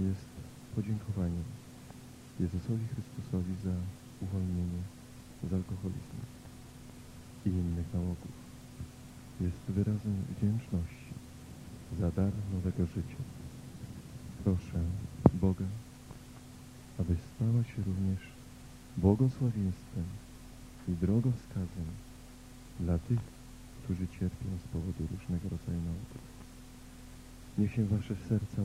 jest podziękowaniem Jezusowi Chrystusowi za uwolnienie z alkoholizmu i innych nałogów. Jest wyrazem wdzięczności za dar nowego życia. Proszę Boga, aby stała się również błogosławieństwem i drogowskazem dla tych, którzy cierpią z powodu różnego rodzaju nałogów. Niech się wasze serca